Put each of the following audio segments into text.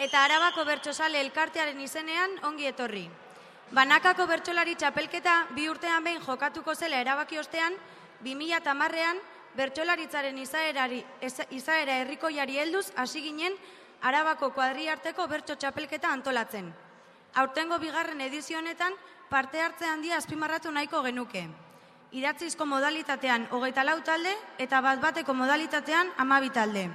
eta Arabako Bertsozale elkartearen izenean ongi etorri. Banakako bertsolari txapelketa bi urtean behin jokatuko zela erabaki ostean, 2010ean bertsolaritzaren izaerari izaera herrikoiari helduz hasi ginen Arabako kuadriarteko bertso txapelketa antolatzen. Aurtengo bigarren edizio honetan parte hartze handia azpimarratu nahiko genuke. Idatzizko modalitatean hogeita lau talde eta bat bateko modalitatean amabi talde.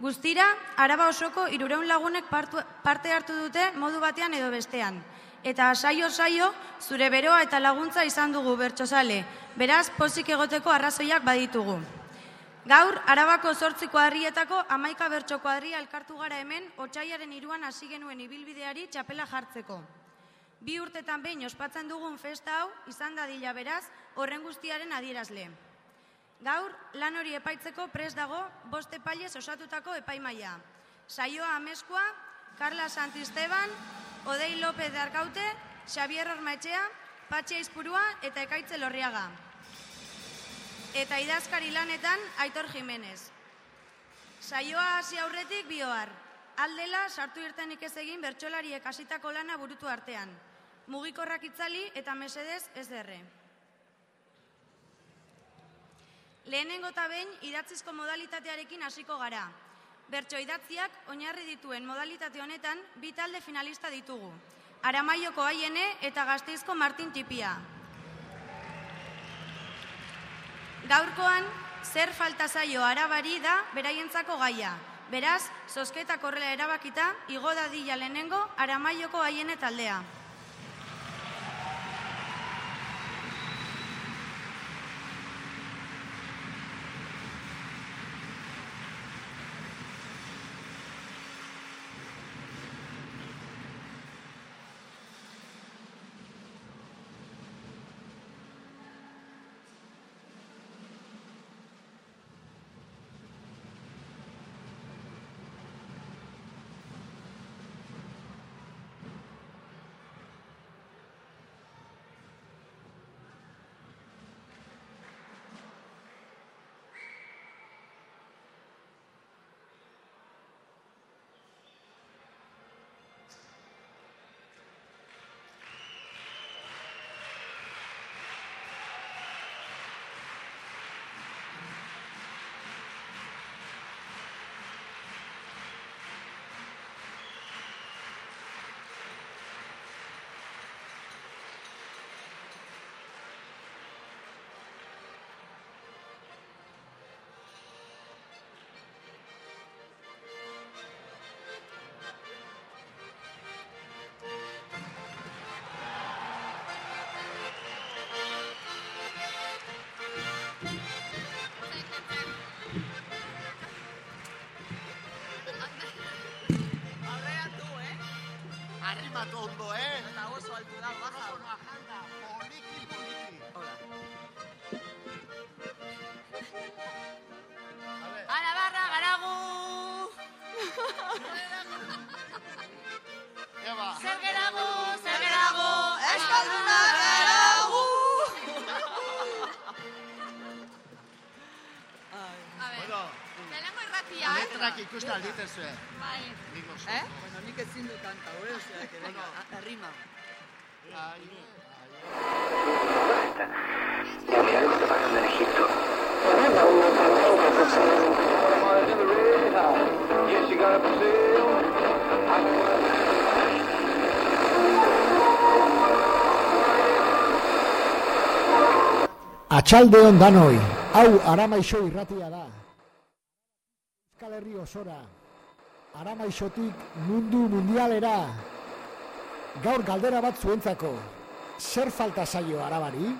Guztira, araba osoko irureun lagunek parte hartu dute modu batean edo bestean. Eta saio saio, zure beroa eta laguntza izan dugu bertsozale, beraz pozik egoteko arrazoiak baditugu. Gaur, arabako zortzi kuadrietako amaika bertso kuadria elkartu gara hemen, otxaiaren iruan hasi genuen ibilbideari txapela jartzeko. Bi urtetan behin ospatzen dugun festa hau izan dadila beraz horren guztiaren adierazle. Gaur lan hori epaitzeko pres dago boste epailez osatutako epaimaia. Saioa Ameskoa, Carla Santisteban, Odei López de Arkaute, Xavier Ormaetxea, Patxia Izpurua eta Ekaitze Lorriaga. Eta idazkari lanetan Aitor Jimenez. Saioa hasi aurretik bioar. Aldela sartu irtenik ez egin bertsolariek hasitako lana burutu artean mugikorrak itzali eta mesedez ez derre. Lehenengo eta behin idatzizko modalitatearekin hasiko gara. Bertso idatziak oinarri dituen modalitate honetan bi talde finalista ditugu. Aramaioko aiene eta gazteizko Martin Tipia. Gaurkoan, zer falta zaio arabari da beraientzako gaia. Beraz, zozketak horrela erabakita, igo dadila lehenengo aramaioko aiene taldea. Todo, eh? Ikusten alditen zuen. Bai. Nik oso. Eh? Bueno, nik ezin dut kanta, hori que venga, a- arrima. Ai, Mira lo que está pasando en Egipto. Atxalde danoi, hau aramaixo irratia da. Euskal Herri osora, aramaixotik mundu mundialera. Gaur galdera bat zuentzako, zer falta zaio arabari?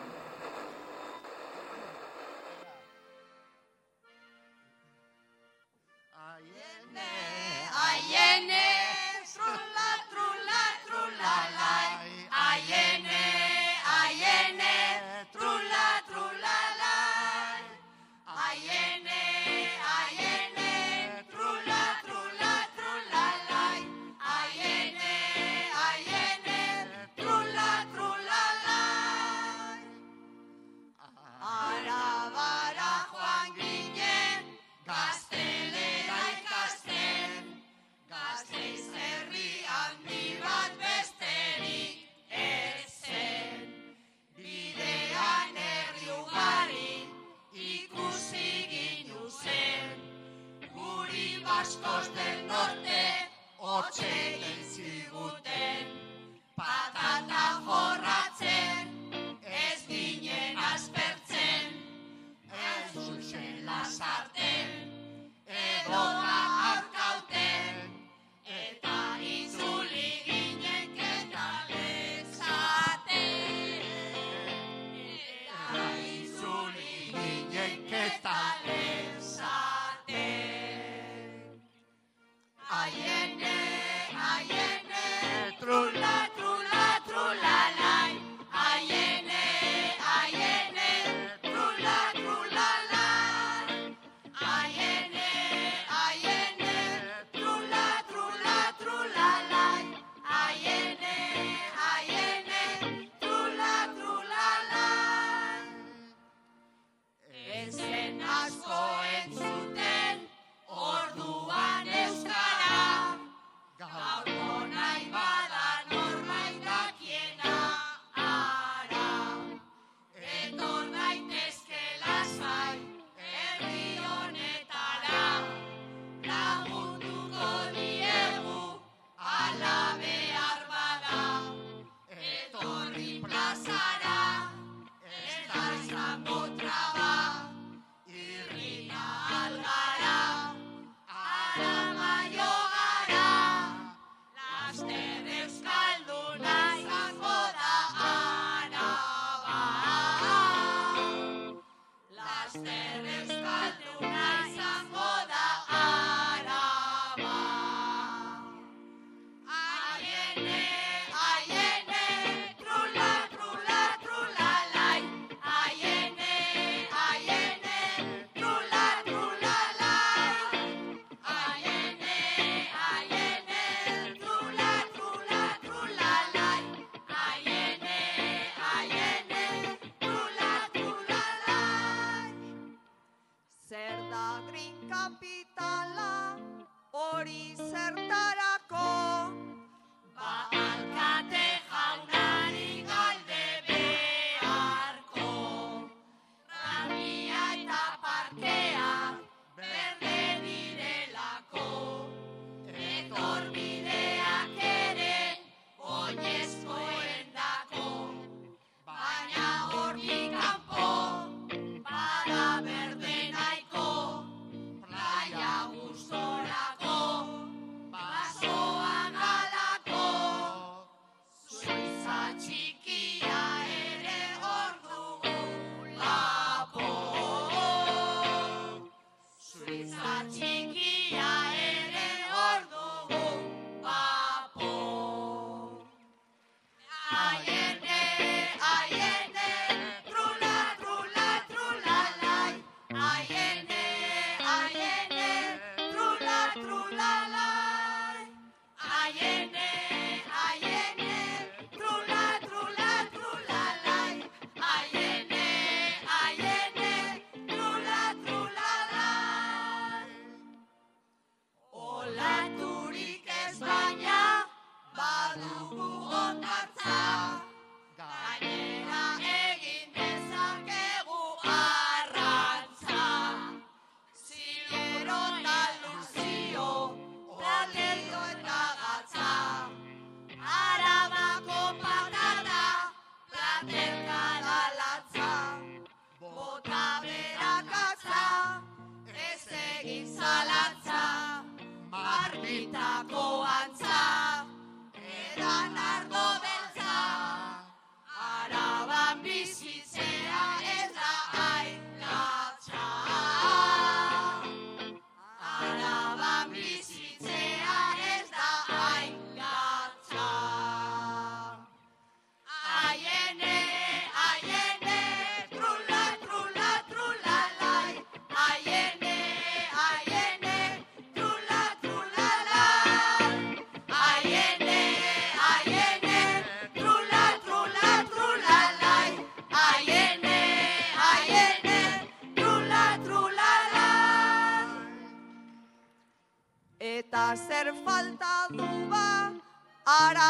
Hori para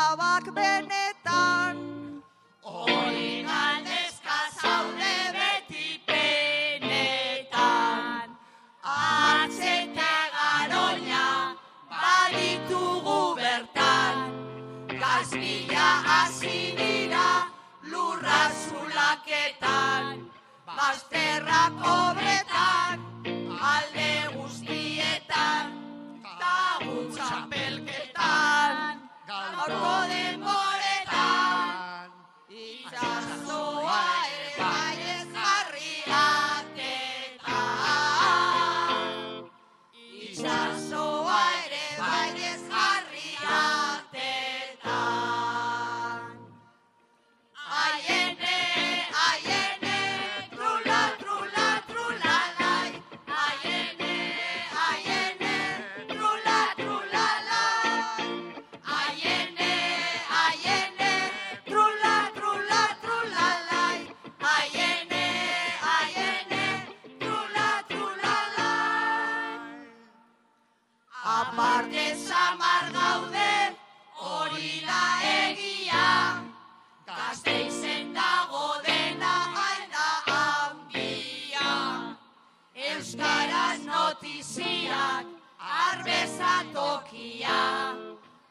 notiziak, arbeza tokia.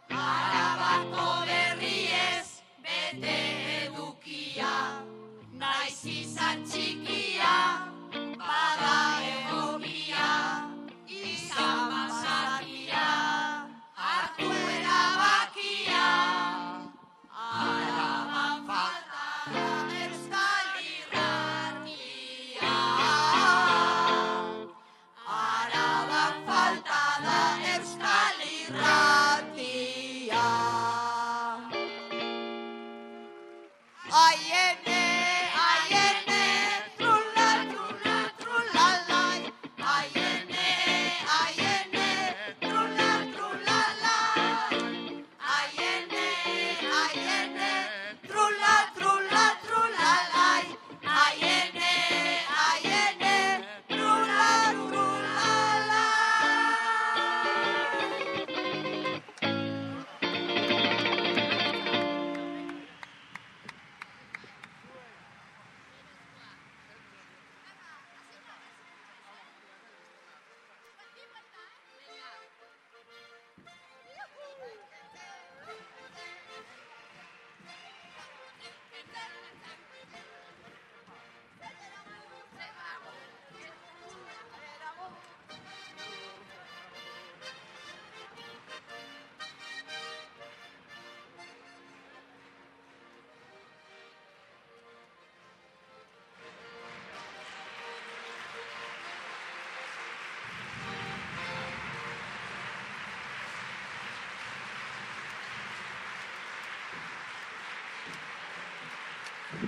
Arabako berriez, bete edukia. Naiz izan txikia,